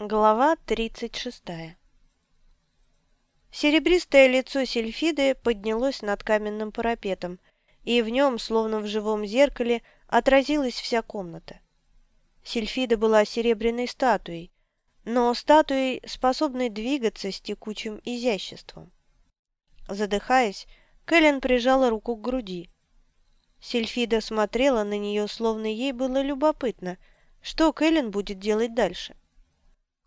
Глава 36 Серебристое лицо Сильфиды поднялось над каменным парапетом, и в нем, словно в живом зеркале, отразилась вся комната. Сильфида была серебряной статуей, но статуей, способной двигаться с текучим изяществом. Задыхаясь, Кэлен прижала руку к груди. Сильфида смотрела на нее, словно ей было любопытно, что Кэлен будет делать дальше.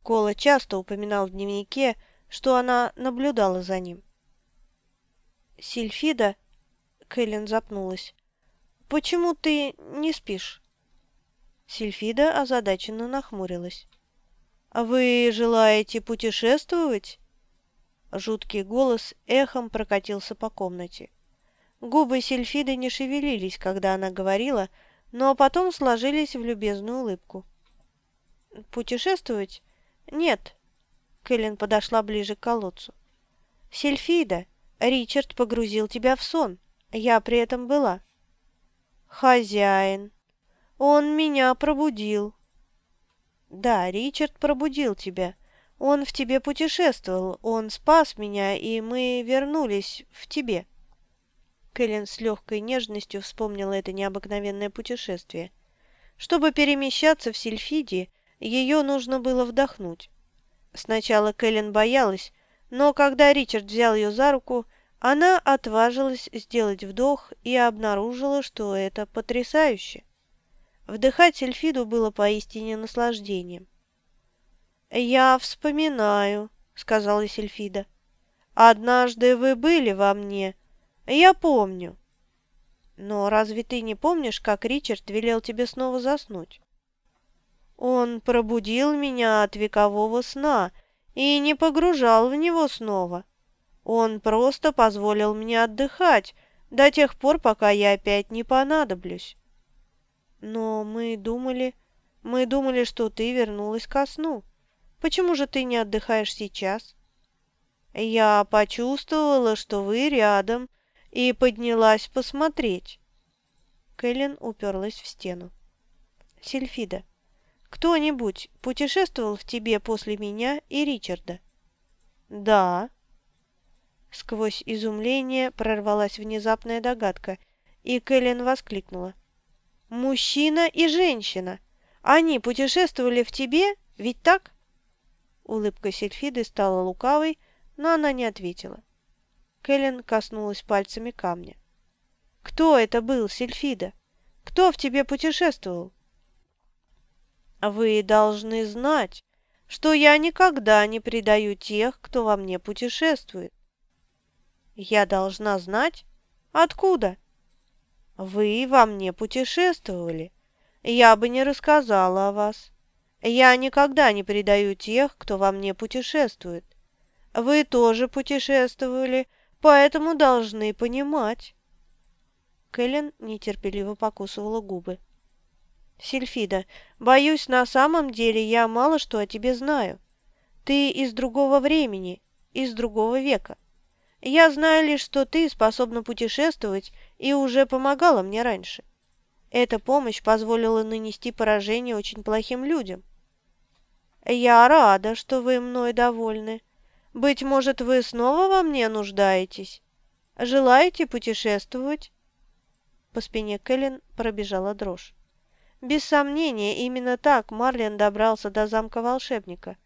Кола часто упоминал в дневнике, что она наблюдала за ним. «Сильфида?» — Кэлен запнулась. «Почему ты не спишь?» Сильфида озадаченно нахмурилась. «Вы желаете путешествовать?» Жуткий голос эхом прокатился по комнате. Губы Сильфиды не шевелились, когда она говорила, но потом сложились в любезную улыбку. «Путешествовать? «Нет». Кэлен подошла ближе к колодцу. «Сильфида, Ричард погрузил тебя в сон. Я при этом была». «Хозяин. Он меня пробудил». «Да, Ричард пробудил тебя. Он в тебе путешествовал, он спас меня, и мы вернулись в тебе». Кэлен с легкой нежностью вспомнила это необыкновенное путешествие. Чтобы перемещаться в Сильфиде, ее нужно было вдохнуть. Сначала Кэлен боялась, но когда Ричард взял ее за руку, она отважилась сделать вдох и обнаружила, что это потрясающе. Вдыхать Сельфиду было поистине наслаждением. «Я вспоминаю», — сказала Сельфида. «Однажды вы были во мне. Я помню». «Но разве ты не помнишь, как Ричард велел тебе снова заснуть?» Он пробудил меня от векового сна и не погружал в него снова. Он просто позволил мне отдыхать до тех пор, пока я опять не понадоблюсь. Но мы думали, мы думали, что ты вернулась ко сну. Почему же ты не отдыхаешь сейчас? Я почувствовала, что вы рядом, и поднялась посмотреть. Кэлен уперлась в стену. Сильфида, кто-нибудь путешествовал в тебе после меня и Ричарда? Да. Сквозь изумление прорвалась внезапная догадка, и Кэлен воскликнула. Мужчина и женщина. Они путешествовали в тебе, ведь так? Улыбка Сильфиды стала лукавой, но она не ответила. Кэлен коснулась пальцами камня. «Кто это был, Сильфида? Кто в тебе путешествовал?» Вы должны знать, что я никогда не предаю тех, кто во мне путешествует. Я должна знать? Откуда? Вы во мне путешествовали. Я бы не рассказала о вас. Я никогда не предаю тех, кто во мне путешествует. Вы тоже путешествовали, поэтому должны понимать. Кэлен нетерпеливо покусывала губы. Сильфида, боюсь, на самом деле я мало что о тебе знаю. Ты из другого времени, из другого века. Я знаю лишь, что ты способна путешествовать и уже помогала мне раньше. Эта помощь позволила нанести поражение очень плохим людям. Я рада, что вы мной довольны. Быть может, вы снова во мне нуждаетесь? Желаете путешествовать?» По спине Кэлен пробежала дрожь. Без сомнения, именно так Марлин добрался до замка волшебника.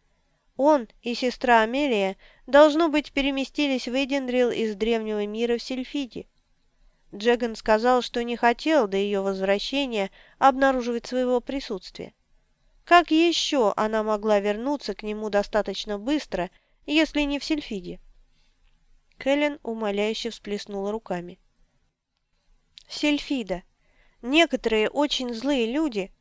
Он и сестра Амелия, должно быть, переместились в Эдендрил из древнего мира в Сильфиде. Джеган сказал, что не хотел до ее возвращения обнаруживать своего присутствия. Как еще она могла вернуться к нему достаточно быстро, если не в Сильфиде? Кэлен умоляюще всплеснула руками. «Сильфида!» Некоторые очень злые люди...»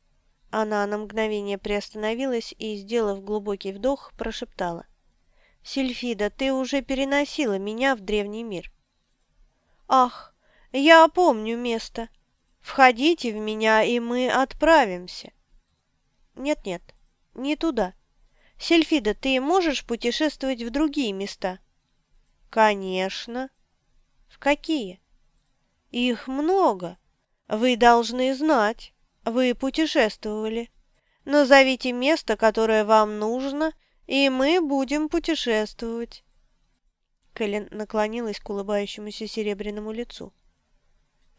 Она на мгновение приостановилась и, сделав глубокий вдох, прошептала. «Сильфида, ты уже переносила меня в древний мир». «Ах, я помню место. Входите в меня, и мы отправимся». «Нет-нет, не туда. Сильфида, ты можешь путешествовать в другие места?» «Конечно». «В какие?» «Их много». Вы должны знать, вы путешествовали. Назовите место, которое вам нужно, и мы будем путешествовать». Кэлен наклонилась к улыбающемуся серебряному лицу.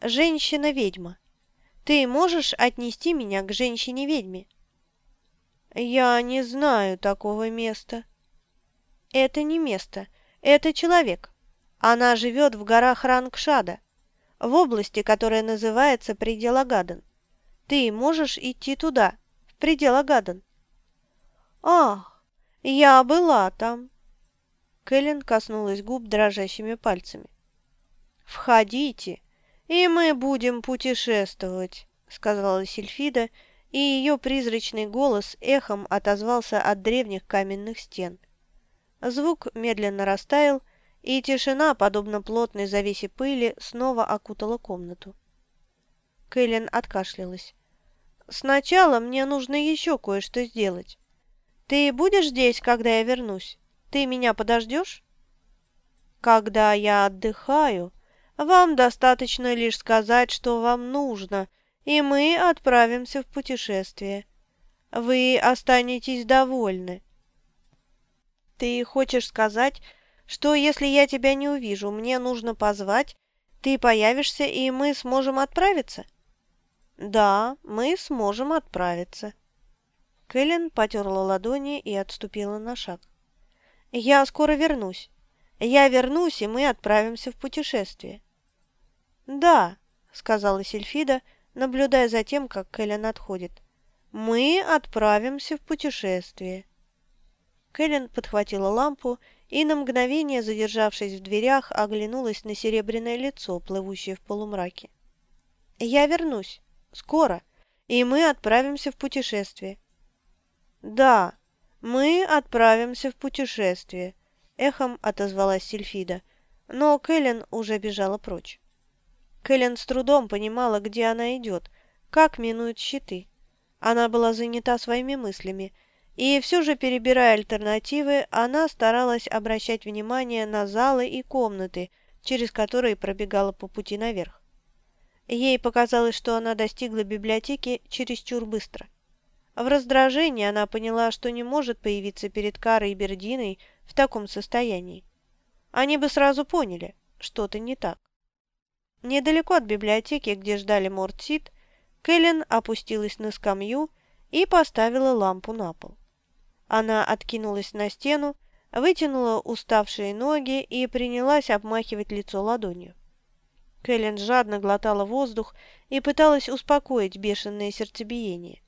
«Женщина-ведьма, ты можешь отнести меня к женщине-ведьме?» «Я не знаю такого места». «Это не место, это человек. Она живет в горах Рангшада, в области, которая называется Предел Агаден. Ты можешь идти туда, в Предел Агаден». «Ах, я была там». Кэлен коснулась губ дрожащими пальцами. «Входите, и мы будем путешествовать», — сказала Сильфида, и ее призрачный голос эхом отозвался от древних каменных стен. Звук медленно растаял, и тишина, подобно плотной завесе пыли, снова окутала комнату. Кэлен откашлялась. «Сначала мне нужно еще кое-что сделать. Ты будешь здесь, когда я вернусь? Ты меня подождешь?» «Когда я отдыхаю, вам достаточно лишь сказать, что вам нужно, и мы отправимся в путешествие. Вы останетесь довольны». «Ты хочешь сказать, что если я тебя не увижу, мне нужно позвать, ты появишься, и мы сможем отправиться?» «Да, мы сможем отправиться». Кэлен потерла ладони и отступила на шаг. «Я скоро вернусь. Я вернусь, и мы отправимся в путешествие». «Да», — сказала Сильфида, наблюдая за тем, как Кэлен отходит. «Мы отправимся в путешествие». Кэлен подхватила лампу и на мгновение, задержавшись в дверях, оглянулась на серебряное лицо, плывущее в полумраке. «Я вернусь. Скоро. И мы отправимся в путешествие». «Да, мы отправимся в путешествие», — эхом отозвалась Сильфида, но Кэлен уже бежала прочь. Кэлен с трудом понимала, где она идет, как минуют щиты. Она была занята своими мыслями, и все же, перебирая альтернативы, она старалась обращать внимание на залы и комнаты, через которые пробегала по пути наверх. Ей показалось, что она достигла библиотеки чересчур быстро. В раздражении она поняла, что не может появиться перед Карой и Бердиной в таком состоянии. Они бы сразу поняли, что-то не так. Недалеко от библиотеки, где ждали Мортсит, Кэлен опустилась на скамью и поставила лампу на пол. Она откинулась на стену, вытянула уставшие ноги и принялась обмахивать лицо ладонью. Кэлен жадно глотала воздух и пыталась успокоить бешеное сердцебиение.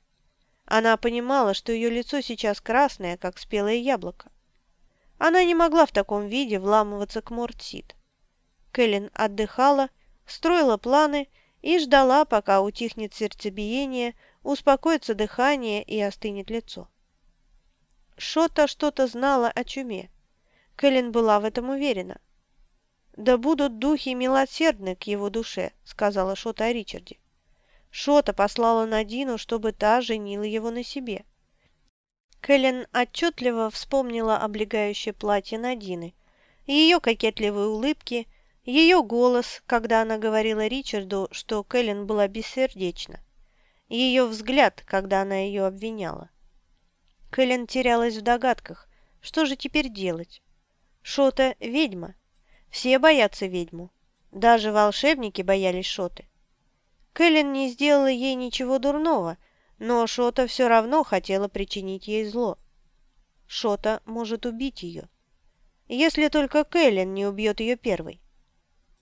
Она понимала, что ее лицо сейчас красное, как спелое яблоко. Она не могла в таком виде вламываться к Мортсид. Кэлен отдыхала, строила планы и ждала, пока утихнет сердцебиение, успокоится дыхание и остынет лицо. Шота что-то знала о чуме. Кэлен была в этом уверена. «Да будут духи милосердны к его душе», — сказала Шота о Ричарде. Шота послала Надину, чтобы та женила его на себе. Кэлен отчетливо вспомнила облегающее платье Надины, ее кокетливые улыбки, ее голос, когда она говорила Ричарду, что Кэлен была бессердечна, ее взгляд, когда она ее обвиняла. Кэлен терялась в догадках. Что же теперь делать? Шота – ведьма. Все боятся ведьму. Даже волшебники боялись Шоты. Кэлен не сделала ей ничего дурного, но Шота все равно хотела причинить ей зло. Шота может убить ее. Если только Кэлен не убьет ее первой.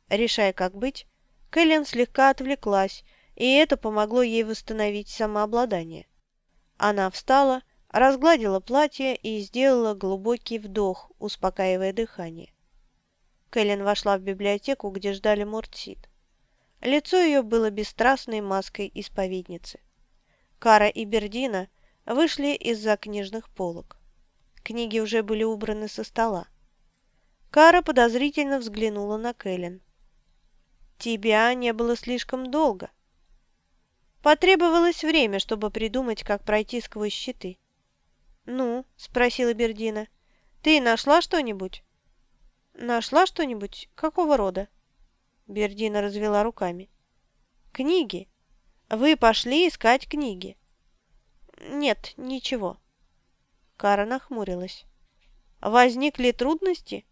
Решая, как быть, Кэлен слегка отвлеклась, и это помогло ей восстановить самообладание. Она встала разгладила платье и сделала глубокий вдох, успокаивая дыхание. Кэлен вошла в библиотеку, где ждали Мортсид. Лицо ее было бесстрастной маской исповедницы. Кара и Бердина вышли из-за книжных полок. Книги уже были убраны со стола. Кара подозрительно взглянула на Кэлен. «Тебя не было слишком долго. Потребовалось время, чтобы придумать, как пройти сквозь щиты. «Ну?» – спросила Бердина. «Ты нашла что-нибудь?» «Нашла что-нибудь? Какого рода?» Бердина развела руками. «Книги. Вы пошли искать книги». Нет, ничего». Кара нахмурилась. «Возникли трудности?»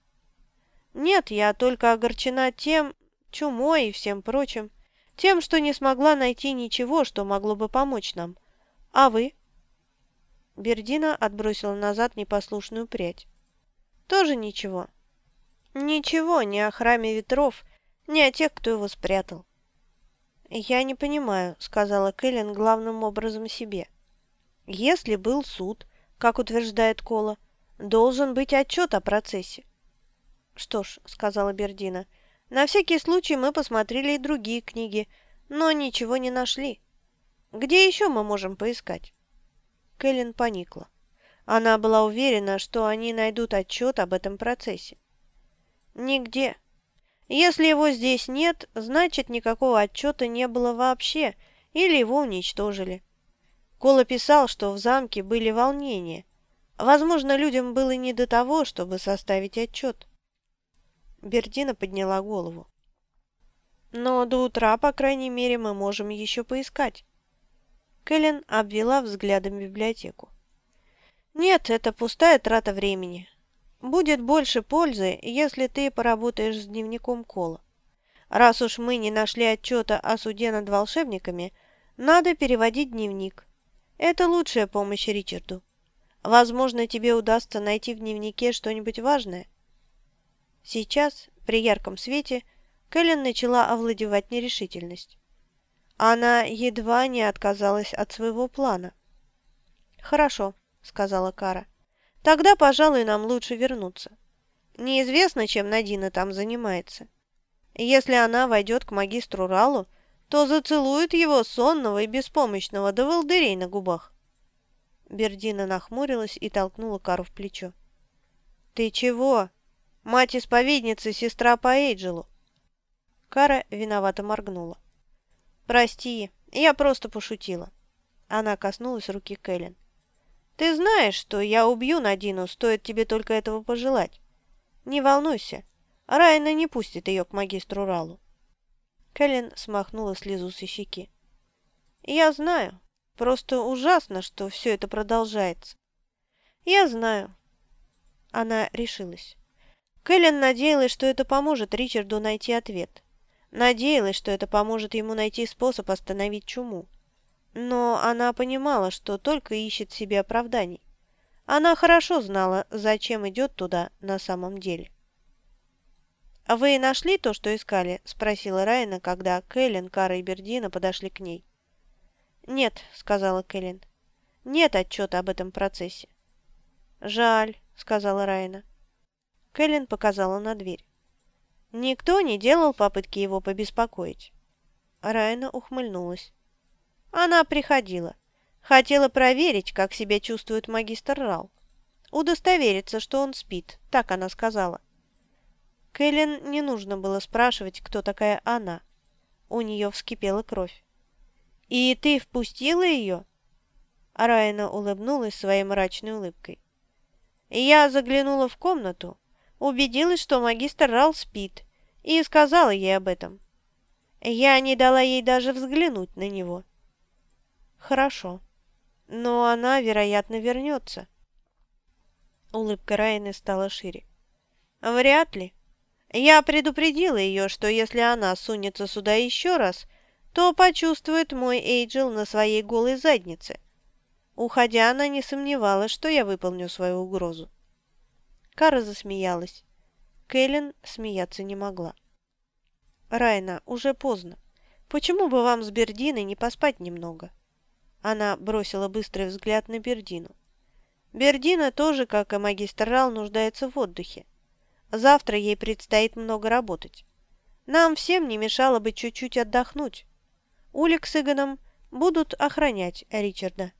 «Нет, я только огорчена тем, чумой и всем прочим, тем, что не смогла найти ничего, что могло бы помочь нам. А вы?» Бердина отбросила назад непослушную прядь. «Тоже ничего?» «Ничего, ни о храме ветров, ни о тех, кто его спрятал». «Я не понимаю», — сказала Кэлен главным образом себе. «Если был суд, как утверждает Кола, должен быть отчет о процессе». «Что ж», — сказала Бердина, — «на всякий случай мы посмотрели и другие книги, но ничего не нашли. Где еще мы можем поискать?» Кэлен поникла. Она была уверена, что они найдут отчет об этом процессе. «Нигде. Если его здесь нет, значит, никакого отчета не было вообще, или его уничтожили. Кола писал, что в замке были волнения. Возможно, людям было не до того, чтобы составить отчет». Бердина подняла голову. «Но до утра, по крайней мере, мы можем еще поискать». Кэлен обвела взглядом библиотеку. «Нет, это пустая трата времени. Будет больше пользы, если ты поработаешь с дневником Кола. Раз уж мы не нашли отчета о суде над волшебниками, надо переводить дневник. Это лучшая помощь Ричарду. Возможно, тебе удастся найти в дневнике что-нибудь важное». Сейчас, при ярком свете, Кэлен начала овладевать нерешительность. Она едва не отказалась от своего плана. «Хорошо», — сказала Кара. «Тогда, пожалуй, нам лучше вернуться. Неизвестно, чем Надина там занимается. Если она войдет к магистру Ралу, то зацелует его сонного и беспомощного до волдырей на губах». Бердина нахмурилась и толкнула Кару в плечо. «Ты чего? Мать-исповедница, сестра по Эйджелу». Кара виновато моргнула. «Прости, я просто пошутила». Она коснулась руки Кэлен. «Ты знаешь, что я убью Надину, стоит тебе только этого пожелать. Не волнуйся, Райна не пустит ее к магистру Ралу». Кэлен смахнула слезу со щеки. «Я знаю. Просто ужасно, что все это продолжается. Я знаю». Она решилась. Кэлен надеялась, что это поможет Ричарду найти ответ. Надеялась, что это поможет ему найти способ остановить чуму. Но она понимала, что только ищет себе оправданий. Она хорошо знала, зачем идет туда на самом деле. «Вы нашли то, что искали?» – спросила Райна, когда Кэлен, Кара и Бердина подошли к ней. «Нет», – сказала Кэлен. «Нет отчета об этом процессе». «Жаль», – сказала Райна. Кэлен показала на дверь. Никто не делал попытки его побеспокоить. Райна ухмыльнулась. Она приходила. Хотела проверить, как себя чувствует магистр Рал. Удостовериться, что он спит, так она сказала. Кэлен не нужно было спрашивать, кто такая она. У нее вскипела кровь. «И ты впустила ее?» Райна улыбнулась своей мрачной улыбкой. «Я заглянула в комнату, убедилась, что магистр Рал спит, и сказала ей об этом. Я не дала ей даже взглянуть на него. Хорошо, но она, вероятно, вернется. Улыбка Райаны стала шире. Вряд ли. Я предупредила ее, что если она сунется сюда еще раз, то почувствует мой Эйджел на своей голой заднице. Уходя, она не сомневалась, что я выполню свою угрозу. Кара засмеялась. Кэлен смеяться не могла. «Райна, уже поздно. Почему бы вам с Бердиной не поспать немного?» Она бросила быстрый взгляд на Бердину. Бердина тоже, как и магистр Рал, нуждается в отдыхе. Завтра ей предстоит много работать. Нам всем не мешало бы чуть-чуть отдохнуть. Улик с Игоном будут охранять Ричарда.